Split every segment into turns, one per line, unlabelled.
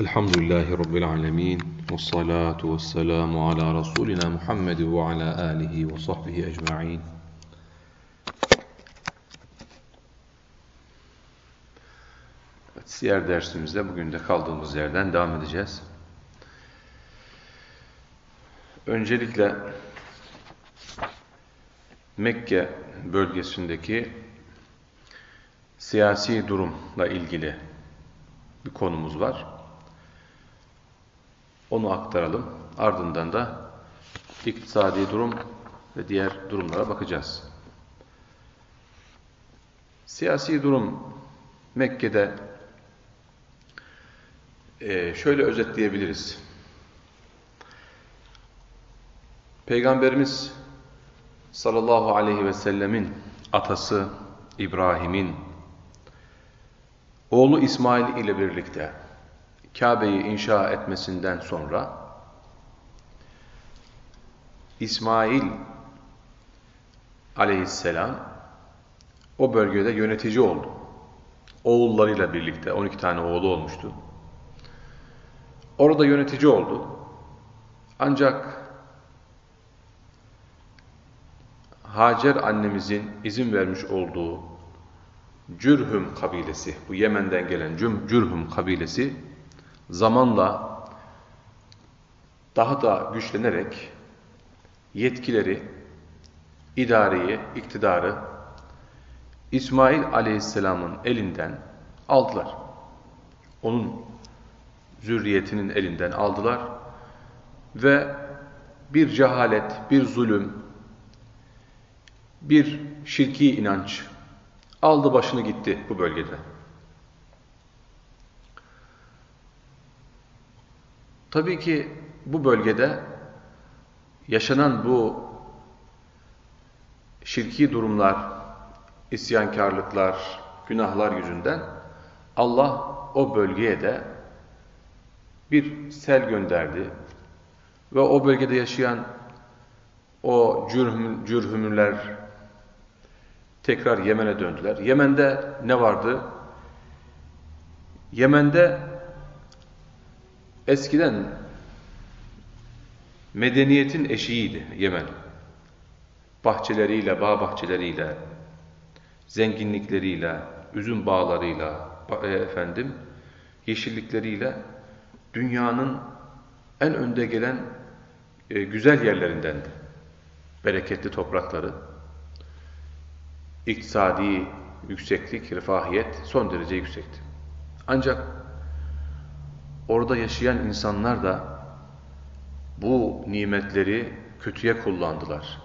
Elhamdülillahi Rabbil alemin. Ve salatu ve selamu ala Resulina Muhammed ve ala alihi ve sahbihi ecma'in. Evet, siyer dersimizde bugün de kaldığımız yerden devam edeceğiz. Öncelikle Mekke bölgesindeki siyasi durumla ilgili bir konumuz var. Onu aktaralım. Ardından da iktisadi durum ve diğer durumlara bakacağız. Siyasi durum Mekke'de e, şöyle özetleyebiliriz. Peygamberimiz sallallahu aleyhi ve sellemin atası İbrahim'in oğlu İsmail ile birlikte Kabe'yi inşa etmesinden sonra İsmail aleyhisselam o bölgede yönetici oldu. Oğullarıyla birlikte 12 tane oğlu olmuştu. Orada yönetici oldu. Ancak Hacer annemizin izin vermiş olduğu Cürhüm kabilesi, bu Yemen'den gelen Cürhüm kabilesi zamanla daha da güçlenerek yetkileri, idareyi, iktidarı İsmail Aleyhisselam'ın elinden aldılar. Onun zürriyetinin elinden aldılar ve bir cehalet, bir zulüm, bir şirki inanç aldı başını gitti bu bölgede. Tabii ki bu bölgede yaşanan bu şirki durumlar, isyankarlıklar, günahlar yüzünden Allah o bölgeye de bir sel gönderdi ve o bölgede yaşayan o cürhüm, tekrar Yemen'e döndüler. Yemen'de ne vardı? Yemen'de eskiden medeniyetin eşiğiydi Yemen. Bahçeleriyle, bağ bahçeleriyle, zenginlikleriyle, üzüm bağlarıyla, e, efendim, yeşillikleriyle dünyanın en önde gelen e, güzel yerlerindendi. Bereketli toprakları, iktisadi yükseklik, refahiyet son derece yüksekti. Ancak orada yaşayan insanlar da bu nimetleri kötüye kullandılar.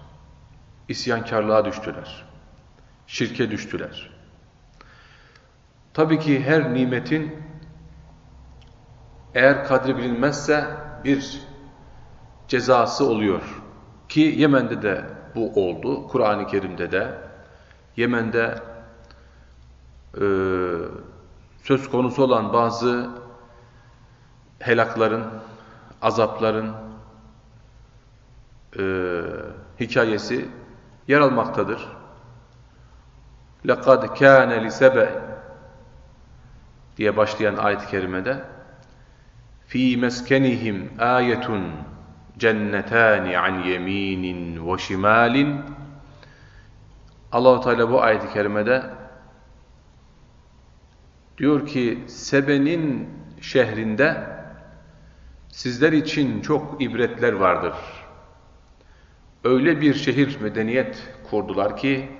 İsyankarlığa düştüler. Şirke düştüler. Tabii ki her nimetin eğer kadri bilinmezse bir cezası oluyor. Ki Yemen'de de bu oldu. Kur'an-ı Kerim'de de Yemen'de e, söz konusu olan bazı helakların, azapların e, hikayesi yer almaktadır. لَقَدْ كَانَ لِسَبَئِ diye başlayan ayet-i kerimede fi meskenihim ayetun cennetani an yeminin ve şimalin Allahu Teala bu ayet-i kerimede diyor ki Sebe'nin şehrinde sizler için çok ibretler vardır. Öyle bir şehir medeniyet kurdular ki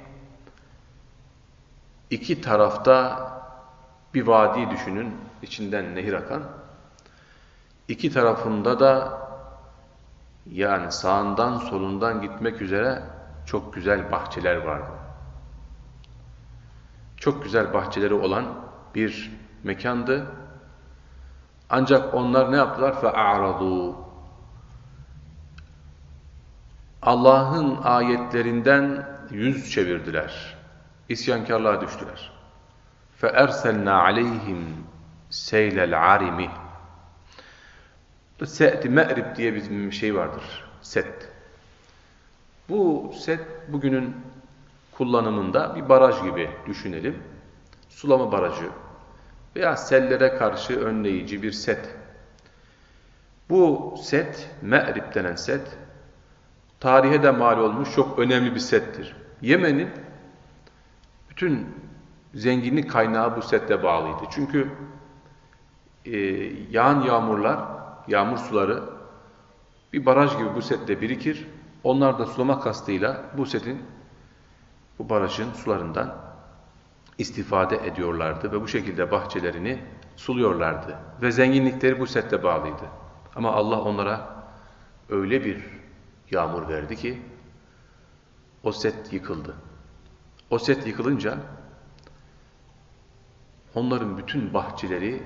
iki tarafta bir vadi düşünün, içinden nehir akan. İki tarafında da yani sağından solundan gitmek üzere çok güzel bahçeler vardı. Çok güzel bahçeleri olan bir mekandı. Ancak onlar ne yaptılar? فَاَعْرَضُوا Allah'ın ayetlerinden yüz çevirdiler. İsyankarlığa düştüler. فَاَرْسَلْنَا عَلَيْهِمْ سَيْلَ الْعَرِمِ Set-i Me'rib diye bir şey vardır. Set. Bu set bugünün kullanımında bir baraj gibi düşünelim. Sulama barajı. veya sellere karşı önleyici bir set. Bu set, Me'rib denen set, tarihe de mal olmuş çok önemli bir settir. Yemen'in bütün zenginlik kaynağı bu sette bağlıydı. Çünkü e, yağan yağmurlar, yağmur suları bir baraj gibi bu sette birikir. Onlar da sulama kastıyla bu setin, bu barajın sularından istifade ediyorlardı ve bu şekilde bahçelerini suluyorlardı. Ve zenginlikleri bu sette bağlıydı. Ama Allah onlara öyle bir yağmur verdi ki o set yıkıldı. O set yıkılınca onların bütün bahçeleri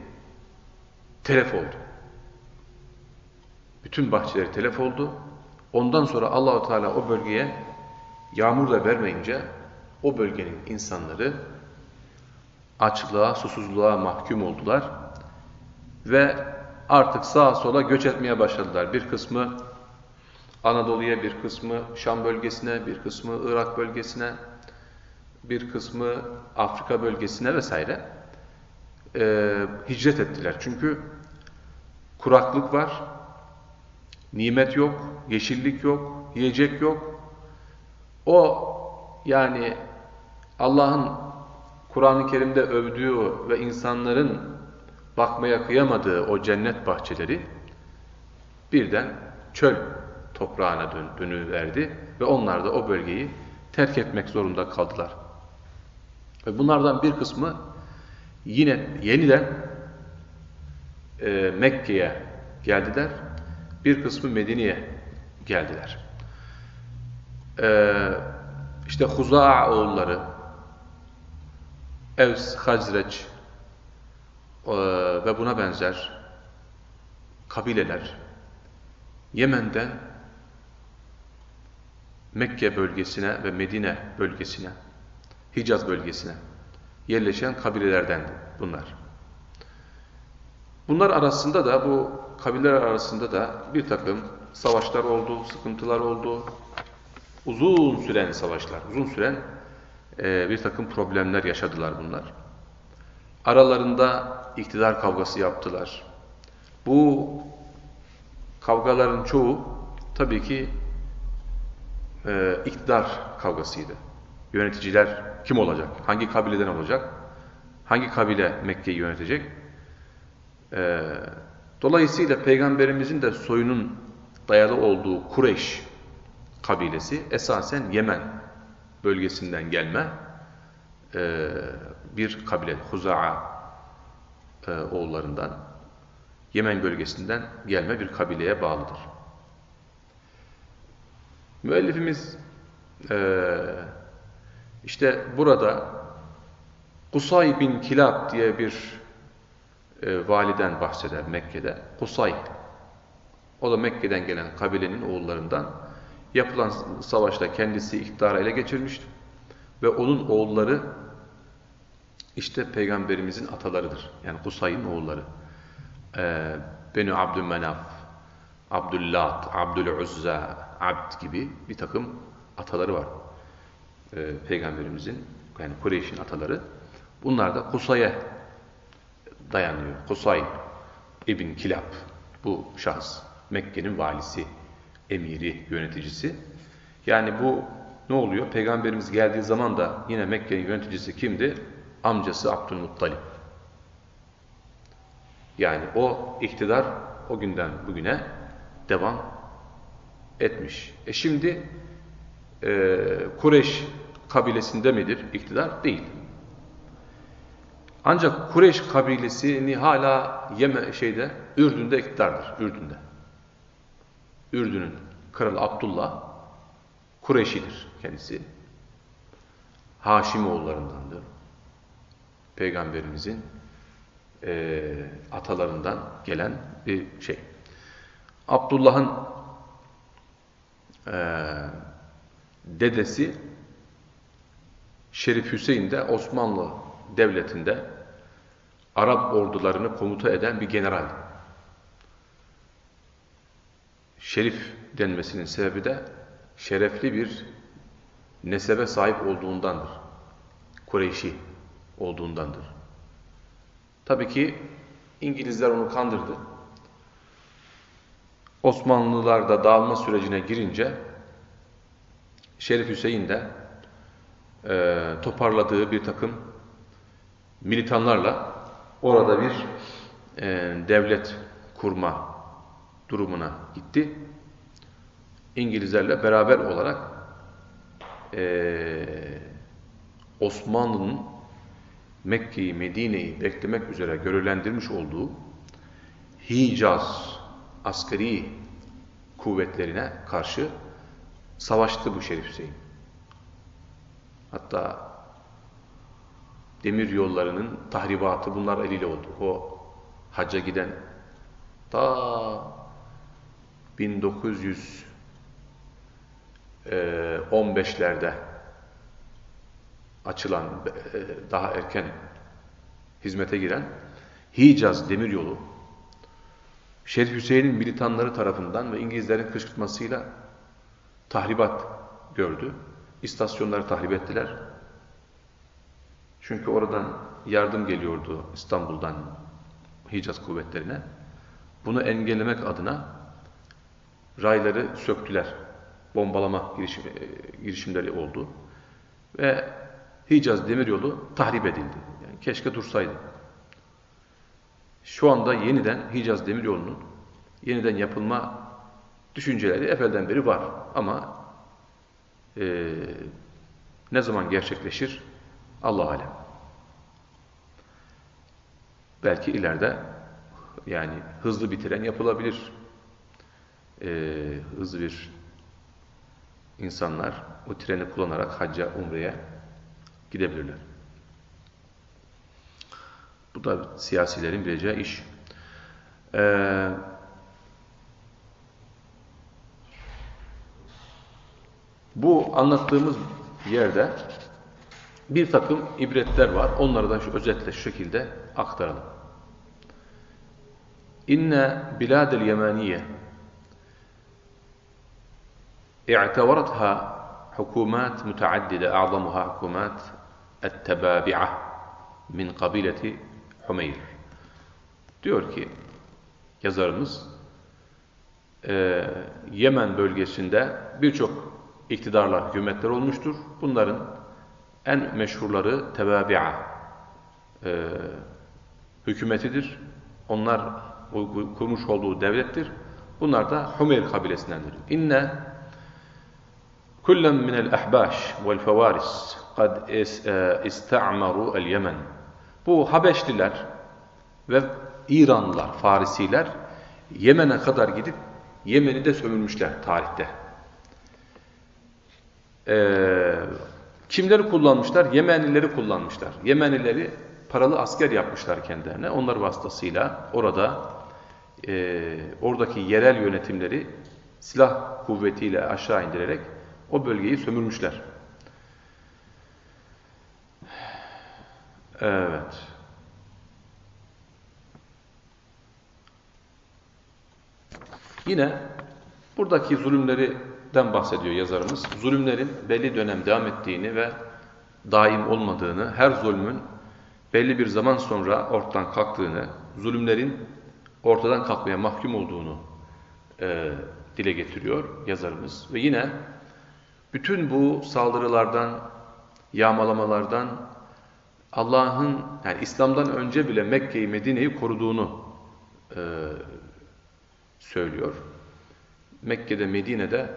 telef oldu. Bütün bahçeleri telef oldu. Ondan sonra Allahu Teala o bölgeye yağmur da vermeyince o bölgenin insanları açlığa, susuzluğa mahkum oldular ve artık sağa sola göç etmeye başladılar. Bir kısmı Anadolu'ya, bir kısmı Şam bölgesine, bir kısmı Irak bölgesine, bir kısmı Afrika bölgesine vesaire e, hicret ettiler. Çünkü kuraklık var, nimet yok, yeşillik yok, yiyecek yok. O yani Allah'ın Kur'an-ı Kerim'de övdüğü ve insanların bakmaya kıyamadığı o cennet bahçeleri birden çöl toprağına dön dönüverdi ve onlar da o bölgeyi terk etmek zorunda kaldılar. Ve bunlardan bir kısmı yine yeniden e, Mekke'ye geldiler. Bir kısmı Medine'ye geldiler. E, işte Huza'a oğulları, Evs, Hazreç e, ve buna benzer kabileler Yemen'den Mekke bölgesine ve Medine bölgesine, Hicaz bölgesine yerleşen kabilelerden bunlar. Bunlar arasında da bu kabileler arasında da bir takım savaşlar oldu, sıkıntılar oldu. Uzun süren savaşlar, uzun süren e, bir takım problemler yaşadılar bunlar. Aralarında iktidar kavgası yaptılar. Bu kavgaların çoğu tabii ki e, iktidar kavgasıydı. Yöneticiler kim olacak? Hangi kabileden olacak? Hangi kabile Mekke'yi yönetecek? E, dolayısıyla Peygamberimizin de soyunun dayalı olduğu Kureyş kabilesi esasen Yemen bölgesinden gelme e, bir kabile, Huza'a e, oğullarından, Yemen bölgesinden gelme bir kabileye bağlıdır. Müellifimiz e, işte burada Kusay bin Kilab diye bir validen bahseder Mekke'de. Kusay, o da Mekke'den gelen kabilenin oğullarından yapılan savaşta kendisi iktidara ele geçirmişti. Ve onun oğulları işte Peygamberimizin atalarıdır. Yani Kusay'ın oğulları. Ee, Beni Abdülmenaf, Abdüllat, Abdülüzza, Abd gibi bir takım ataları var. Ee, Peygamberimizin, yani Kureyş'in ataları. Bunlar da Kusay'a dayanıyor. Kusay İbn Kilab bu şahıs. Mekke'nin valisi, emiri, yöneticisi. Yani bu ne oluyor? Peygamberimiz geldiği zaman da yine Mekke'nin yöneticisi kimdi? Amcası Abdülmuttalip. Yani o iktidar o günden bugüne devam etmiş. E şimdi e, Kureş kabilesinde midir iktidar? Değil. Ancak Kureş kabilesini hala Yeme şeyde Ürdün'de iktidardır. Ürdün'de. Ürdün'ün kralı Abdullah Kureşidir kendisi. Haşimoğullarındandır. Peygamberimizin e, atalarından gelen bir şey. Abdullah'ın e, dedesi Şerif Hüseyin de Osmanlı Devleti'nde Arap ordularını komuta eden bir general. Şerif denmesinin sebebi de şerefli bir nesebe sahip olduğundandır. Kureyşi olduğundandır. Tabii ki İngilizler onu kandırdı. Osmanlılar da dağılma sürecine girince Şerif Hüseyin de e, toparladığı bir takım militanlarla orada bir e, devlet kurma durumuna gitti. İngilizlerle beraber olarak e, Osmanlı'nın Mekke'yi, Medine'yi beklemek üzere görevlendirmiş olduğu Hicaz askeri kuvvetlerine karşı savaştı bu Şerif Hüseyin. Hatta demir yollarının tahribatı bunlar eliyle oldu. O hacca giden ta 1915'lerde açılan, e, daha erken hizmete giren Hicaz demiryolu Şerif Hüseyin'in militanları tarafından ve İngilizlerin kışkırtmasıyla tahribat gördü. İstasyonları tahrip ettiler. Çünkü oradan yardım geliyordu İstanbul'dan Hicaz kuvvetlerine. Bunu engellemek adına rayları söktüler. Bombalama girişim, e, girişimleri oldu. Ve Hicaz demiryolu tahrip edildi. Yani keşke dursaydı. Şu anda yeniden Hicaz demiryolunun yeniden yapılma düşünceleri evvelden beri var. Ama e, ne zaman gerçekleşir? Allah alem. Belki ileride yani hızlı bir tren yapılabilir. E, hızlı bir insanlar o treni kullanarak hacca, umreye gidebilirler. Bu da siyasilerin bileceği iş. Ee, bu anlattığımız yerde bir takım ibretler var. Onları da şu özetle şu şekilde aktaralım. İnne biladel yemaniye اعتبرتها حكومات متعددة أعظمها حكومات التبابعة من قبيلة Hümeyr. Diyor ki yazarımız e, Yemen bölgesinde birçok iktidarlar, hükümetler olmuştur. Bunların en meşhurları Tebabi'a e, hükümetidir. Onlar kurmuş olduğu devlettir. Bunlar da Hümeyr kabilesindendir. İnne ahbaş vel fevaris kad ista'maru el Yemen bu Habeşliler ve İranlılar, Farisiler Yemen'e kadar gidip Yemen'i de sömürmüşler tarihte. Ee, kimleri kullanmışlar? Yemenlileri kullanmışlar. Yemenlileri paralı asker yapmışlar kendilerine. Onlar vasıtasıyla orada e, oradaki yerel yönetimleri silah kuvvetiyle aşağı indirerek o bölgeyi sömürmüşler. Evet. Yine buradaki zulümlerden bahsediyor yazarımız. Zulümlerin belli dönem devam ettiğini ve daim olmadığını, her zulmün belli bir zaman sonra ortadan kalktığını, zulümlerin ortadan kalkmaya mahkum olduğunu e, dile getiriyor yazarımız. Ve yine bütün bu saldırılardan, yağmalamalardan Allah'ın yani İslam'dan önce bile Mekke'yi, Medine'yi koruduğunu e, söylüyor. Mekke'de, Medine'de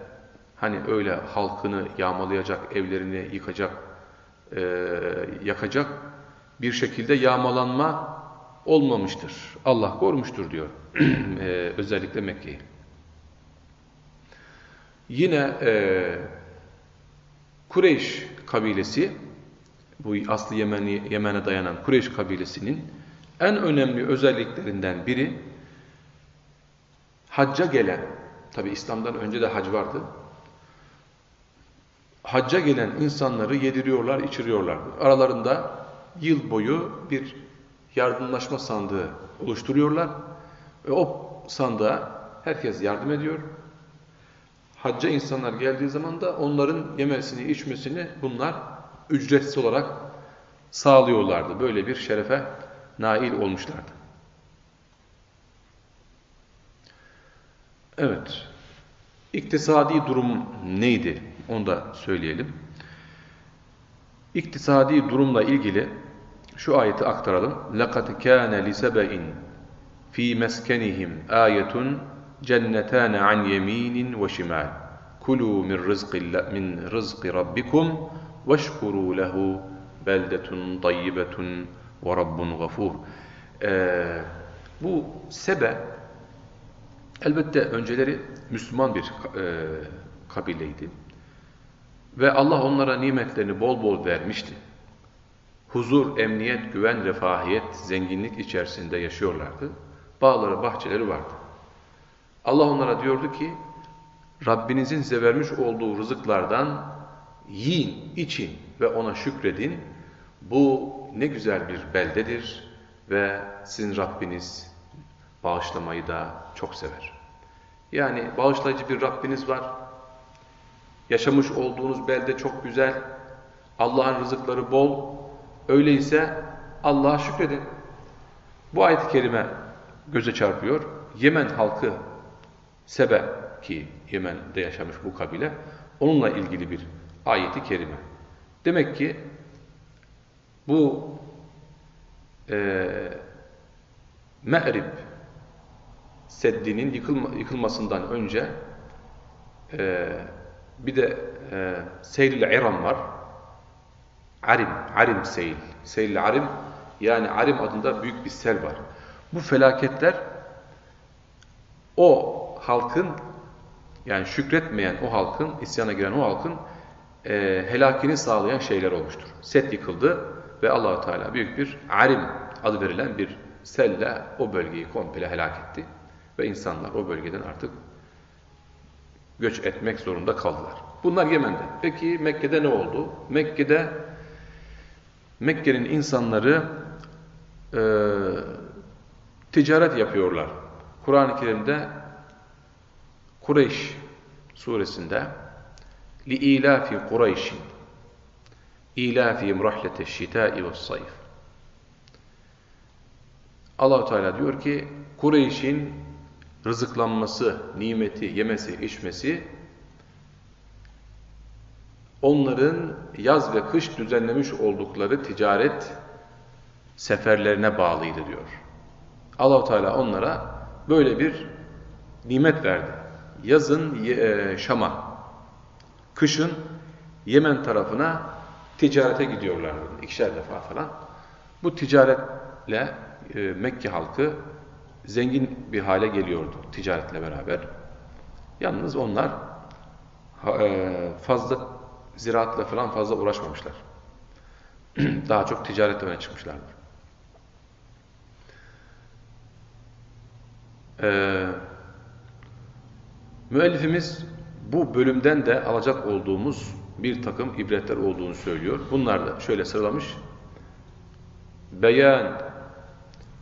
hani öyle halkını yağmalayacak, evlerini yıkacak, e, yakacak bir şekilde yağmalanma olmamıştır. Allah korumuştur diyor. e, özellikle Mekke'yi. Yine e, Kureyş kabilesi bu aslı Yemen'e dayanan Kureyş kabilesinin en önemli özelliklerinden biri hacca gelen, tabi İslam'dan önce de hac vardı, hacca gelen insanları yediriyorlar, içiriyorlardı. Aralarında yıl boyu bir yardımlaşma sandığı oluşturuyorlar ve o sandığa herkes yardım ediyor Hacca insanlar geldiği zaman da onların yemesini, içmesini bunlar ücretsiz olarak sağlıyorlardı. Böyle bir şerefe nail olmuşlardı. Evet. İktisadi durum neydi? Onu da söyleyelim. İktisadi durumla ilgili şu ayeti aktaralım. لَقَدْ كَانَ لِسَبَئٍ cennetan an yeminin ve şimal. Kulu min rızkı min rızkı rabbikum ve şkuru lehu beldetun tayyibetun ve rabbun gafur. Bu Sebe elbette önceleri Müslüman bir e, kabileydi. Ve Allah onlara nimetlerini bol bol vermişti. Huzur, emniyet, güven, refahiyet, zenginlik içerisinde yaşıyorlardı. Bağları, bahçeleri vardı. Allah onlara diyordu ki, Rabbinizin size vermiş olduğu rızıklardan yiyin, için ve ona şükredin. Bu ne güzel bir beldedir ve sizin Rabbiniz bağışlamayı da çok sever. Yani bağışlayıcı bir Rabbiniz var. Yaşamış olduğunuz belde çok güzel. Allah'ın rızıkları bol. Öyleyse Allah'a şükredin. Bu ayet-i kerime göze çarpıyor. Yemen halkı Sebe ki Yemen'de yaşamış bu kabile onunla ilgili bir ayeti kerime. Demek ki bu e, Me'rib Seddi'nin yıkılma, yıkılmasından önce e, bir de e, Seyl-i İram var. Arim, Arim Seyl. Seyl-i Arim yani Arim adında büyük bir sel var. Bu felaketler o halkın yani şükretmeyen o halkın, isyana giren o halkın e, helakini sağlayan şeyler olmuştur. Set yıkıldı ve Allahu Teala büyük bir Arim adı verilen bir selle o bölgeyi komple helak etti. Ve insanlar o bölgeden artık göç etmek zorunda kaldılar. Bunlar Yemen'de. Peki Mekke'de ne oldu? Mekke'de Mekke'nin insanları e, ticaret yapıyorlar. Kur'an-ı Kerim'de Kureyş suresinde li ilafi Kureyş'in ilafihim rahlete şitai ve sayf allah Teala diyor ki Kureyş'in rızıklanması, nimeti, yemesi, içmesi onların yaz ve kış düzenlemiş oldukları ticaret seferlerine bağlıydı diyor. allah Teala onlara böyle bir nimet verdi. Yazın e, Şam'a, kışın Yemen tarafına ticarete gidiyorlardı. İkişer defa falan. Bu ticaretle e, Mekke halkı zengin bir hale geliyordu ticaretle beraber. Yalnız onlar e, fazla ziraatla falan fazla uğraşmamışlar. Daha çok ticaretle öne çıkmışlardır. Ee, Müellifimiz bu bölümden de alacak olduğumuz bir takım ibretler olduğunu söylüyor. Bunlar da şöyle sıralamış. Beyan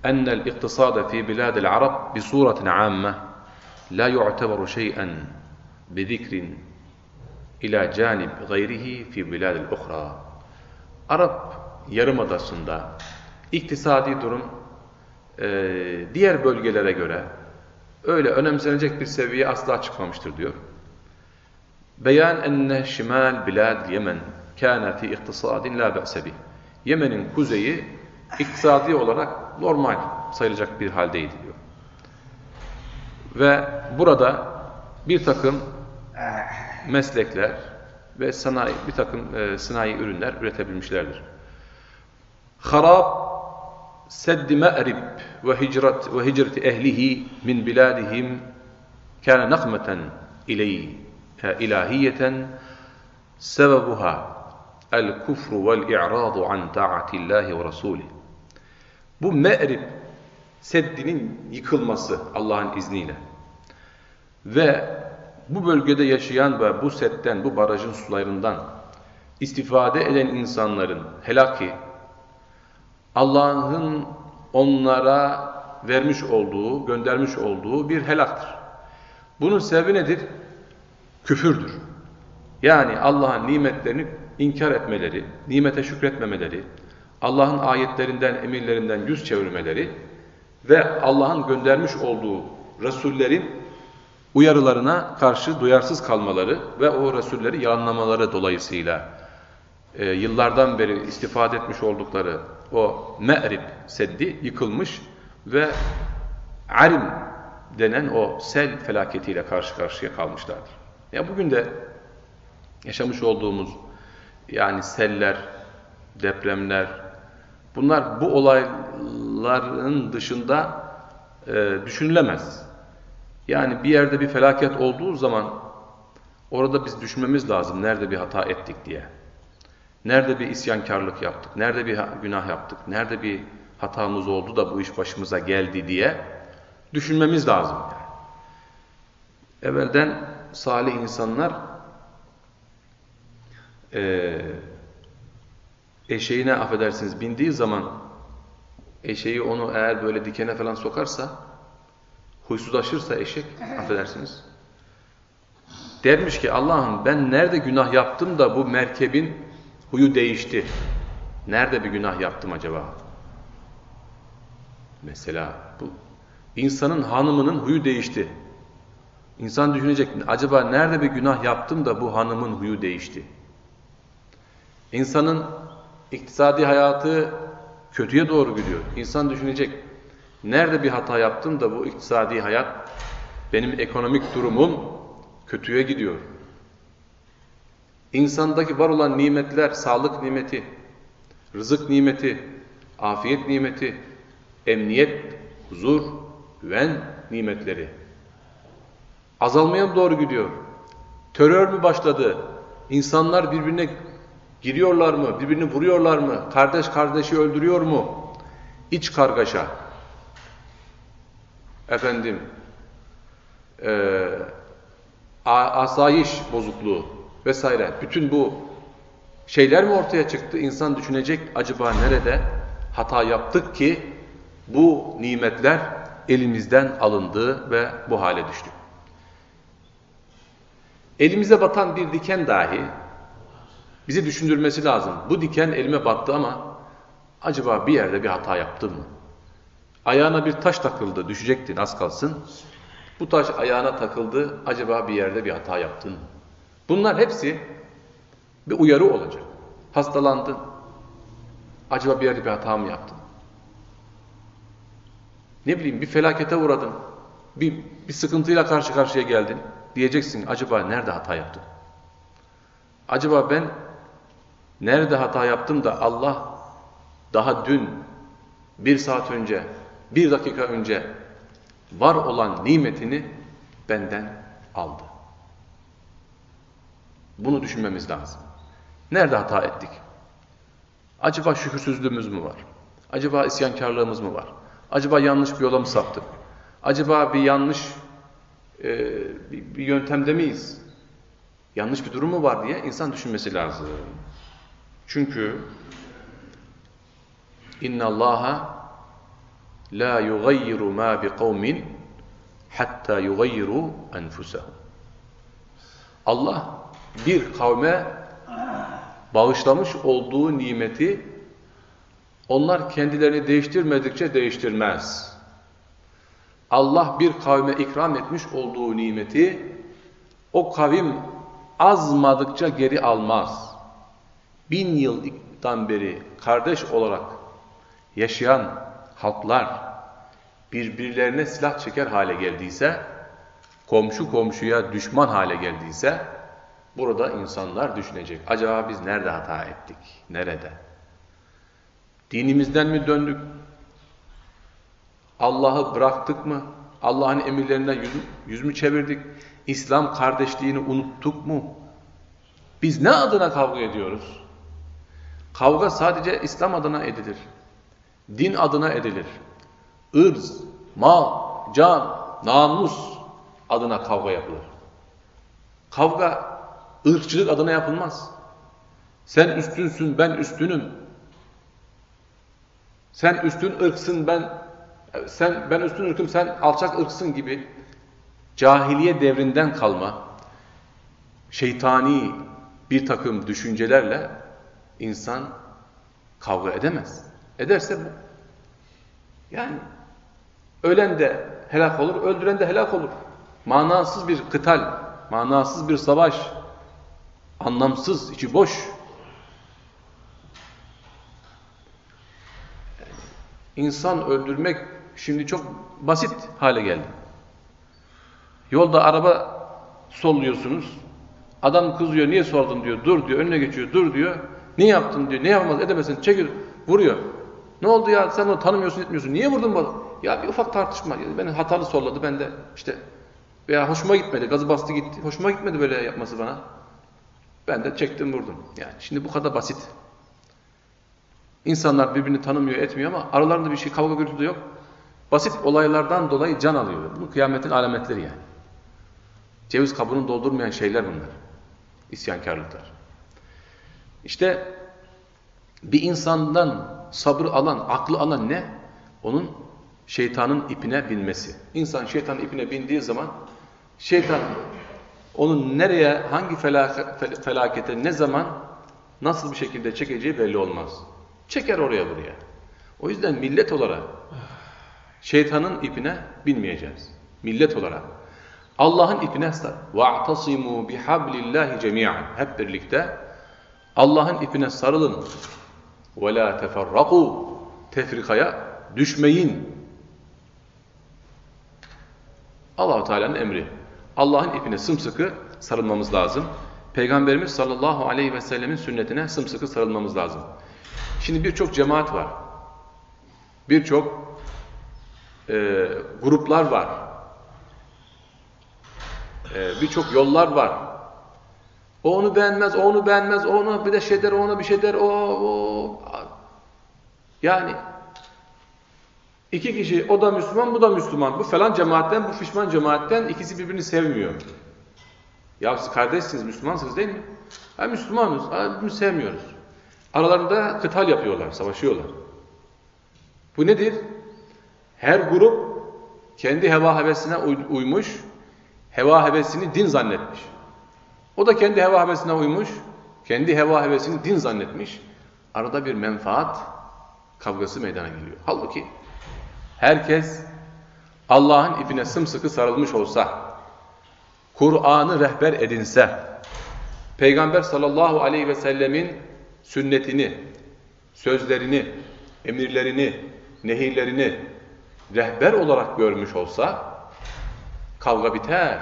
ennel iktisade fi bilad biladil arab bi suratin amme la yu'teberu şey'en bi zikrin ila canib gayrihi fi bilad biladil uhra. Arap Yarımadası'nda iktisadi durum diğer bölgelere göre öyle önemsenecek bir seviyeye asla çıkmamıştır diyor. Beyan enne şimal bilad Yemen kana fi iktisadin la be'se. Yemen'in kuzeyi iktisadi olarak normal sayılacak bir haldeydi diyor. Ve burada bir takım meslekler ve sanayi, bir takım e, sanayi ürünler üretebilmişlerdir. Harab seddi me'rib ve hicret ve hicreti ehlihi min biladihim kana nakmeten iley ilahiyeten sebebuha el kufru vel i'radu an ta'atillahi ve rasulih. Bu Me'rib Seddi'nin yıkılması Allah'ın izniyle. Ve bu bölgede yaşayan ve bu setten, bu barajın sularından istifade eden insanların helaki Allah'ın onlara vermiş olduğu, göndermiş olduğu bir helaktır. Bunun sebebi nedir? Küfürdür. Yani Allah'ın nimetlerini inkar etmeleri, nimete şükretmemeleri, Allah'ın ayetlerinden, emirlerinden yüz çevirmeleri ve Allah'ın göndermiş olduğu Resullerin uyarılarına karşı duyarsız kalmaları ve o Resulleri yalanlamaları dolayısıyla e, yıllardan beri istifade etmiş oldukları o Me'rib seddi yıkılmış ve Arim denen o sel felaketiyle karşı karşıya kalmışlardır. Ya bugün de yaşamış olduğumuz yani seller, depremler, bunlar bu olayların dışında e, düşünülemez. Yani bir yerde bir felaket olduğu zaman orada biz düşünmemiz lazım nerede bir hata ettik diye. Nerede bir isyankarlık yaptık, nerede bir günah yaptık, nerede bir hatamız oldu da bu iş başımıza geldi diye düşünmemiz lazım. Yani. Evvelden salih insanlar e, eşeğine affedersiniz bindiği zaman eşeği onu eğer böyle dikene falan sokarsa huysuzlaşırsa eşek affedersiniz dermiş ki Allah'ım ben nerede günah yaptım da bu merkebin huyu değişti. Nerede bir günah yaptım acaba? Mesela bu insanın hanımının huyu değişti. İnsan düşünecek acaba nerede bir günah yaptım da bu hanımın huyu değişti? İnsanın iktisadi hayatı kötüye doğru gidiyor. İnsan düşünecek nerede bir hata yaptım da bu iktisadi hayat benim ekonomik durumum kötüye gidiyor. İnsandaki var olan nimetler, sağlık nimeti, rızık nimeti, afiyet nimeti, emniyet, huzur, güven nimetleri. Azalmaya doğru gidiyor? Terör mü başladı? İnsanlar birbirine giriyorlar mı? Birbirini vuruyorlar mı? Kardeş kardeşi öldürüyor mu? İç kargaşa. Efendim, e, asayiş bozukluğu vesaire. Bütün bu şeyler mi ortaya çıktı? İnsan düşünecek acaba nerede hata yaptık ki bu nimetler elimizden alındı ve bu hale düştü. Elimize batan bir diken dahi bizi düşündürmesi lazım. Bu diken elime battı ama acaba bir yerde bir hata yaptım mı? Ayağına bir taş takıldı, düşecektin az kalsın. Bu taş ayağına takıldı, acaba bir yerde bir hata yaptın mı? Bunlar hepsi bir uyarı olacak. Hastalandın. Acaba bir yerde bir hata mı yaptın? Ne bileyim bir felakete uğradın. Bir, bir sıkıntıyla karşı karşıya geldin. Diyeceksin acaba nerede hata yaptım? Acaba ben nerede hata yaptım da Allah daha dün, bir saat önce, bir dakika önce var olan nimetini benden aldı. Bunu düşünmemiz lazım. Nerede hata ettik? Acaba şükürsüzlüğümüz mü var? Acaba isyankarlığımız mı var? Acaba yanlış bir yola mı saptık? Acaba bir yanlış e, bir, bir yöntemde miyiz? Yanlış bir durum mu var diye insan düşünmesi lazım. Çünkü Allaha la yugayyiru ma bi kavmin hatta yugayyiru enfusahum. Allah bir kavme bağışlamış olduğu nimeti onlar kendilerini değiştirmedikçe değiştirmez. Allah bir kavme ikram etmiş olduğu nimeti o kavim azmadıkça geri almaz. Bin yıldan beri kardeş olarak yaşayan halklar birbirlerine silah çeker hale geldiyse, komşu komşuya düşman hale geldiyse, burada insanlar düşünecek. Acaba biz nerede hata ettik? Nerede? Dinimizden mi döndük? Allah'ı bıraktık mı? Allah'ın emirlerinden yüz, yüz mü çevirdik? İslam kardeşliğini unuttuk mu? Biz ne adına kavga ediyoruz? Kavga sadece İslam adına edilir. Din adına edilir. Irz, mal, can, namus adına kavga yapılır. Kavga ırkçılık adına yapılmaz. Sen üstünsün, ben üstünüm. Sen üstün ırksın, ben sen ben üstün ırkım, sen alçak ırksın gibi cahiliye devrinden kalma şeytani bir takım düşüncelerle insan kavga edemez. Ederse bu. Yani ölen de helak olur, öldüren de helak olur. Manasız bir kıtal, manasız bir savaş, anlamsız, içi boş. İnsan öldürmek şimdi çok basit hale geldi. Yolda araba solluyorsunuz. Adam kızıyor, niye soldun diyor, dur diyor, önüne geçiyor, dur diyor. Ne yaptın diyor, ne yapamaz edemezsin, çekil, vuruyor. Ne oldu ya, sen onu tanımıyorsun, etmiyorsun, niye vurdun bana? Ya bir ufak tartışma, beni hatalı solladı, ben de işte veya hoşuma gitmedi, gazı bastı gitti, hoşuma gitmedi böyle yapması bana. Ben de çektim vurdum. Yani şimdi bu kadar basit. İnsanlar birbirini tanımıyor, etmiyor ama aralarında bir şey kavga gürültü yok. Basit olaylardan dolayı can alıyor. Bu kıyametin alametleri yani. Ceviz kabuğunu doldurmayan şeyler bunlar. İsyankarlıklar. İşte bir insandan sabır alan, aklı alan ne? Onun şeytanın ipine binmesi. İnsan şeytanın ipine bindiği zaman şeytan onun nereye, hangi felakete, ne zaman, nasıl bir şekilde çekeceği belli olmaz. Çeker oraya buraya. O yüzden millet olarak şeytanın ipine binmeyeceğiz. Millet olarak. Allah'ın ipine sar. وَاَعْتَصِمُوا بِحَبْلِ اللّٰهِ جَمِيعًا Hep birlikte Allah'ın ipine sarılın. وَلَا تَفَرَّقُوا Tefrikaya düşmeyin. allah Teala'nın emri. Allah'ın ipine sımsıkı sarılmamız lazım. Peygamberimiz sallallahu aleyhi ve sellemin sünnetine sımsıkı sarılmamız lazım. Şimdi birçok cemaat var. Birçok e, gruplar var. E, birçok yollar var. O onu beğenmez, o onu beğenmez, o ona bir de şey der, o ona bir şey der, o, o. Yani iki kişi, o da Müslüman, bu da Müslüman. Bu falan cemaatten, bu fişman cemaatten ikisi birbirini sevmiyor. Ya siz kardeşsiniz, Müslümansınız değil mi? Ha Müslümanız, ha bunu sevmiyoruz. Aralarında kıtal yapıyorlar, savaşıyorlar. Bu nedir? Her grup kendi heva hevesine uymuş, heva hevesini din zannetmiş. O da kendi heva hevesine uymuş, kendi heva hevesini din zannetmiş. Arada bir menfaat kavgası meydana geliyor. Halbuki herkes Allah'ın ipine sımsıkı sarılmış olsa, Kur'an'ı rehber edinse, Peygamber sallallahu aleyhi ve sellemin sünnetini, sözlerini, emirlerini, nehirlerini rehber olarak görmüş olsa kavga biter.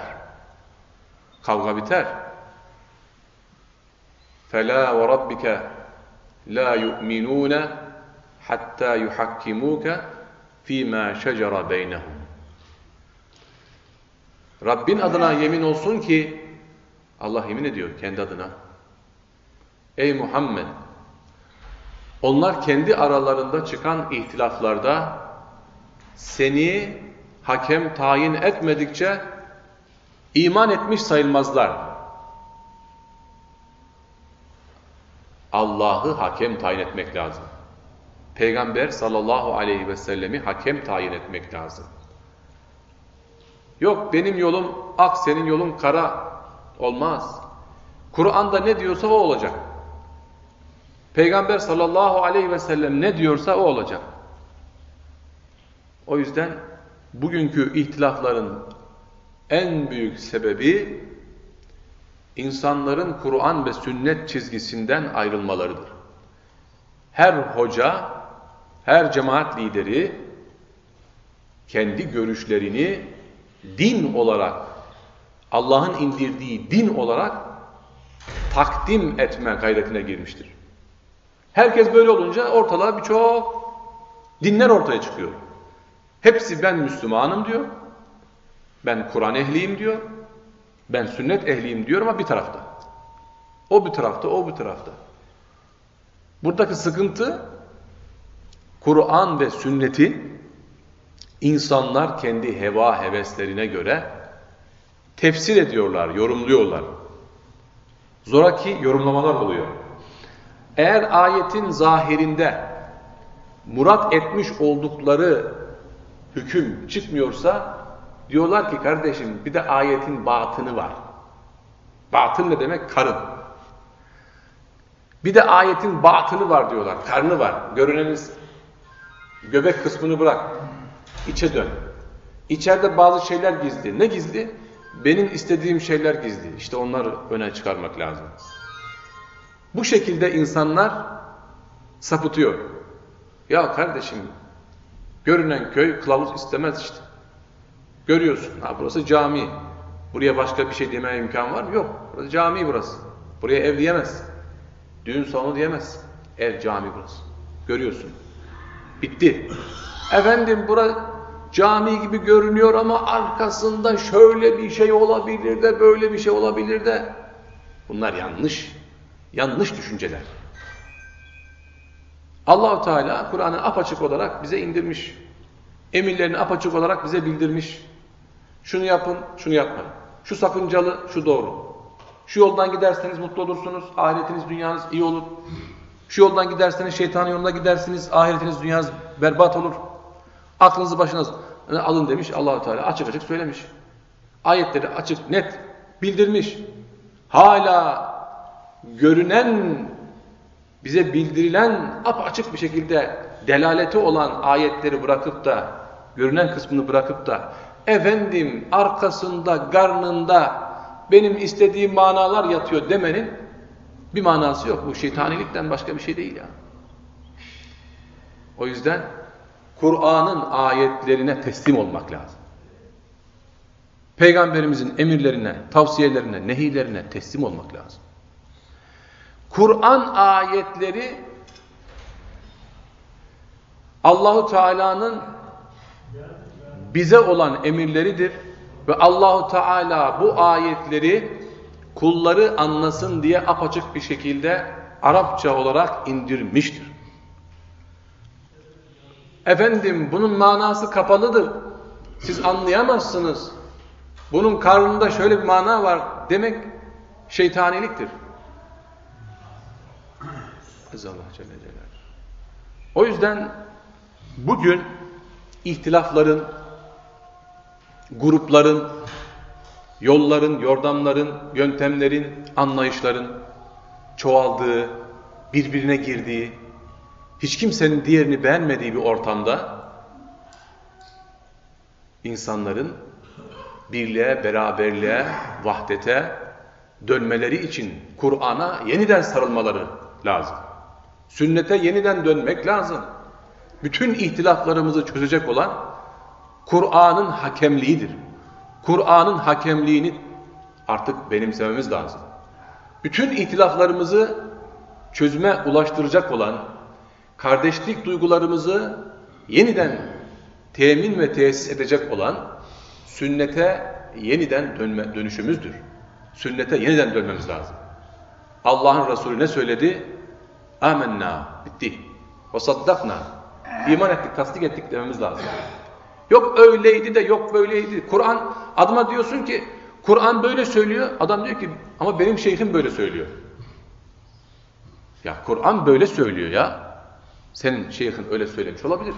Kavga biter. فَلَا وَرَبِّكَ لَا يُؤْمِنُونَ حَتَّى يُحَكِّمُوكَ ف۪ي مَا شَجَرَ بَيْنَهُمْ Rabbin adına yemin olsun ki Allah yemin ediyor kendi adına. Ey Muhammed! Onlar kendi aralarında çıkan ihtilaflarda seni hakem tayin etmedikçe iman etmiş sayılmazlar. Allah'ı hakem tayin etmek lazım. Peygamber sallallahu aleyhi ve sellemi hakem tayin etmek lazım. Yok benim yolum ak, senin yolun kara olmaz. Kur'an'da ne diyorsa o olacak. Peygamber sallallahu aleyhi ve sellem ne diyorsa o olacak. O yüzden bugünkü ihtilafların en büyük sebebi insanların Kur'an ve sünnet çizgisinden ayrılmalarıdır. Her hoca, her cemaat lideri kendi görüşlerini din olarak, Allah'ın indirdiği din olarak takdim etme gayretine girmiştir. Herkes böyle olunca ortalığa birçok dinler ortaya çıkıyor. Hepsi ben Müslümanım diyor. Ben Kur'an ehliyim diyor. Ben sünnet ehliyim diyor ama bir tarafta. O bir tarafta, o bir tarafta. Buradaki sıkıntı Kur'an ve sünneti insanlar kendi heva heveslerine göre tefsir ediyorlar, yorumluyorlar. Zoraki yorumlamalar oluyor. Eğer ayetin zahirinde murat etmiş oldukları hüküm çıkmıyorsa diyorlar ki kardeşim bir de ayetin batını var. Batın ne demek? Karın. Bir de ayetin batını var diyorlar. Karnı var. Görüneniz göbek kısmını bırak. İçe dön. İçeride bazı şeyler gizli. Ne gizli? Benim istediğim şeyler gizli. İşte onları öne çıkarmak lazım. Bu şekilde insanlar sapıtıyor. Ya kardeşim görünen köy kılavuz istemez işte. Görüyorsun. Ha burası cami. Buraya başka bir şey demeye imkan var mı? Yok. Burası cami burası. Buraya ev diyemez. Düğün salonu diyemez. Ev cami burası. Görüyorsun. Bitti. Efendim bura cami gibi görünüyor ama arkasında şöyle bir şey olabilir de böyle bir şey olabilir de. Bunlar yanlış. Yanlış düşünceler. Allahu Teala Kur'an'ı apaçık olarak bize indirmiş. Emirlerini apaçık olarak bize bildirmiş. Şunu yapın, şunu yapmayın. Şu sakıncalı, şu doğru. Şu yoldan giderseniz mutlu olursunuz, ahiretiniz, dünyanız iyi olur. Şu yoldan giderseniz şeytanın yoluna gidersiniz, ahiretiniz, dünyanız berbat olur. Aklınızı başınız alın demiş Allahu Teala açık açık söylemiş. Ayetleri açık, net bildirmiş. Hala görünen, bize bildirilen apaçık bir şekilde delaleti olan ayetleri bırakıp da, görünen kısmını bırakıp da efendim arkasında, karnında benim istediğim manalar yatıyor demenin bir manası yok. Bu şeytanilikten başka bir şey değil ya. O yüzden Kur'an'ın ayetlerine teslim olmak lazım. Peygamberimizin emirlerine, tavsiyelerine, nehilerine teslim olmak lazım. Kur'an ayetleri Allahu Teala'nın bize olan emirleridir ve Allahu Teala bu ayetleri kulları anlasın diye apaçık bir şekilde Arapça olarak indirmiştir. Efendim bunun manası kapalıdır. Siz anlayamazsınız. Bunun karnında şöyle bir mana var demek şeytaniliktir. Allah Celle Celaluhu. O yüzden bugün ihtilafların, grupların, yolların, yordamların, yöntemlerin, anlayışların çoğaldığı, birbirine girdiği, hiç kimsenin diğerini beğenmediği bir ortamda insanların birliğe, beraberliğe, vahdete dönmeleri için Kur'an'a yeniden sarılmaları lazım. Sünnete yeniden dönmek lazım. Bütün ihtilaflarımızı çözecek olan Kur'an'ın hakemliğidir. Kur'an'ın hakemliğini artık benimsememiz lazım. Bütün ihtilaflarımızı çözüme ulaştıracak olan kardeşlik duygularımızı yeniden temin ve tesis edecek olan sünnete yeniden dönme, dönüşümüzdür. Sünnete yeniden dönmemiz lazım. Allah'ın Resulü ne söyledi? Amenna. Bitti. Ve saddakna. İman ettik, tasdik ettik dememiz lazım. Yok öyleydi de yok böyleydi. Kur'an adıma diyorsun ki Kur'an böyle söylüyor. Adam diyor ki ama benim şeyhim böyle söylüyor. Ya Kur'an böyle söylüyor ya. Senin şeyhin öyle söylemiş olabilir.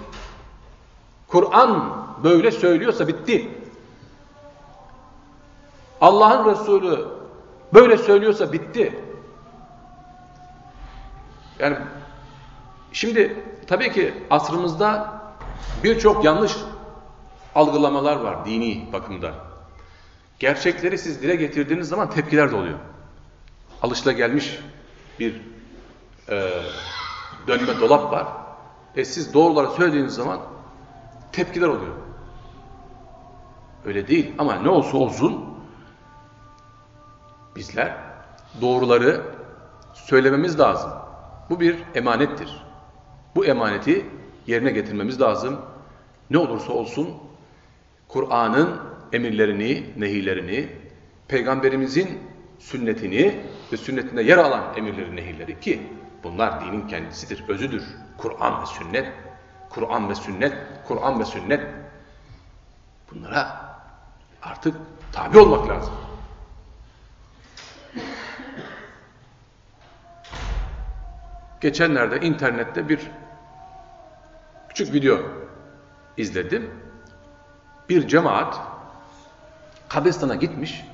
Kur'an böyle söylüyorsa bitti. Allah'ın Resulü böyle söylüyorsa bitti. Yani şimdi tabii ki asrımızda birçok yanlış algılamalar var dini bakımda. Gerçekleri siz dile getirdiğiniz zaman tepkiler de oluyor. Alışılagelmiş bir e, dönme dolap var. E siz doğruları söylediğiniz zaman tepkiler oluyor. Öyle değil ama ne olsa olsun bizler doğruları söylememiz lazım. Bu bir emanettir. Bu emaneti yerine getirmemiz lazım. Ne olursa olsun Kur'an'ın emirlerini, nehilerini, Peygamberimizin sünnetini ve sünnetinde yer alan emirleri, nehirleri ki bunlar dinin kendisidir, özüdür. Kur'an ve sünnet, Kur'an ve sünnet, Kur'an ve sünnet. Bunlara artık tabi olmak lazım. Geçenlerde internette bir küçük video izledim. Bir cemaat kabristana gitmiş.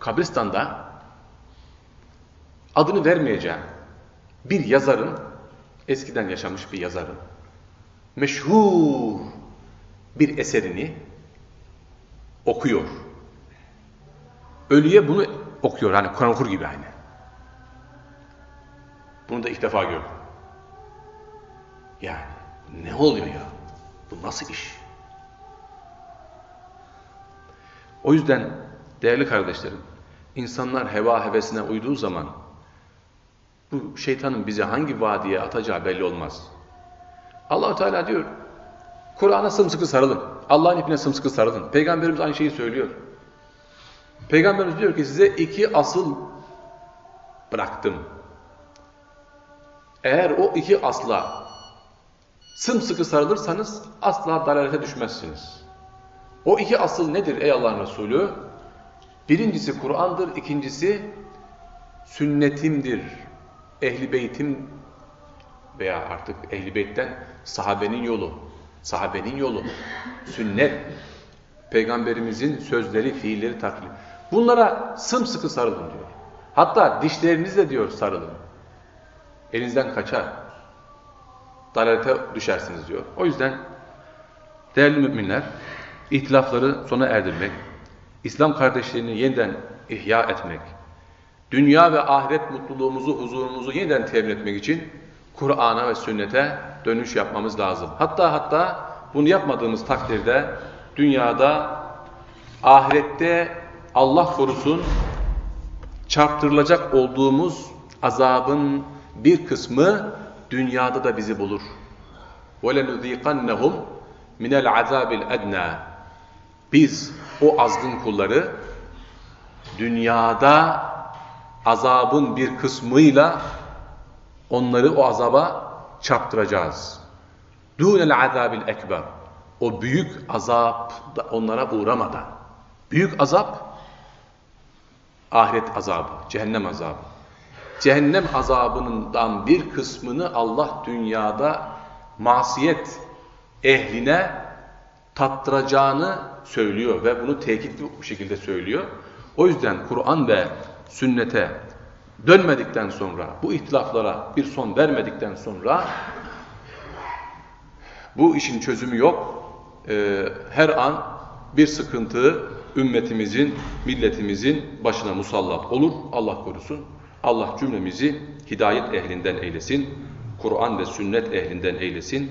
Kabristanda adını vermeyeceğim bir yazarın, eskiden yaşamış bir yazarın, meşhur bir eserini okuyor. Ölüye bunu okuyor. Hani Kur'an okur gibi aynı. Bunu da ilk defa gördüm. Yani ne oluyor ya? Bu nasıl iş? O yüzden değerli kardeşlerim, insanlar heva hevesine uyduğu zaman bu şeytanın bizi hangi vadiye atacağı belli olmaz. Allahu Teala diyor, Kur'an'a sımsıkı sarılın. Allah'ın ipine sımsıkı sarılın. Peygamberimiz aynı şeyi söylüyor. Peygamberimiz diyor ki size iki asıl bıraktım. Eğer o iki asla sımsıkı sarılırsanız asla dalalete düşmezsiniz. O iki asıl nedir ey Allah'ın Resulü? Birincisi Kur'an'dır, ikincisi sünnetimdir. Ehli beytim veya artık ehli beytten sahabenin yolu, sahabenin yolu, sünnet, peygamberimizin sözleri, fiilleri taklit. Bunlara sımsıkı sarılın diyor. Hatta dişlerinizle diyor sarılın. Elinizden kaçar. Dalalete düşersiniz diyor. O yüzden değerli müminler, ihtilafları sona erdirmek, İslam kardeşliğini yeniden ihya etmek, dünya ve ahiret mutluluğumuzu, huzurumuzu yeniden temin etmek için Kur'an'a ve sünnete dönüş yapmamız lazım. Hatta hatta bunu yapmadığımız takdirde dünyada, ahirette Allah korusun çarptırılacak olduğumuz azabın bir kısmı dünyada da bizi bulur. وَلَنُذ۪يقَنَّهُمْ مِنَ الْعَذَابِ الْاَدْنَى biz o azgın kulları dünyada azabın bir kısmıyla onları o azaba çarptıracağız. Dûnel azabil ekber. O büyük azap onlara uğramadan. Büyük azap ahiret azabı, cehennem azabı. Cehennem azabından bir kısmını Allah dünyada masiyet ehline tattıracağını söylüyor ve bunu tekitli bir şekilde söylüyor. O yüzden Kur'an ve sünnete dönmedikten sonra, bu ihtilaflara bir son vermedikten sonra bu işin çözümü yok. Ee, her an bir sıkıntı ümmetimizin, milletimizin başına musallat olur. Allah korusun. Allah cümlemizi hidayet ehlinden eylesin. Kur'an ve sünnet ehlinden eylesin.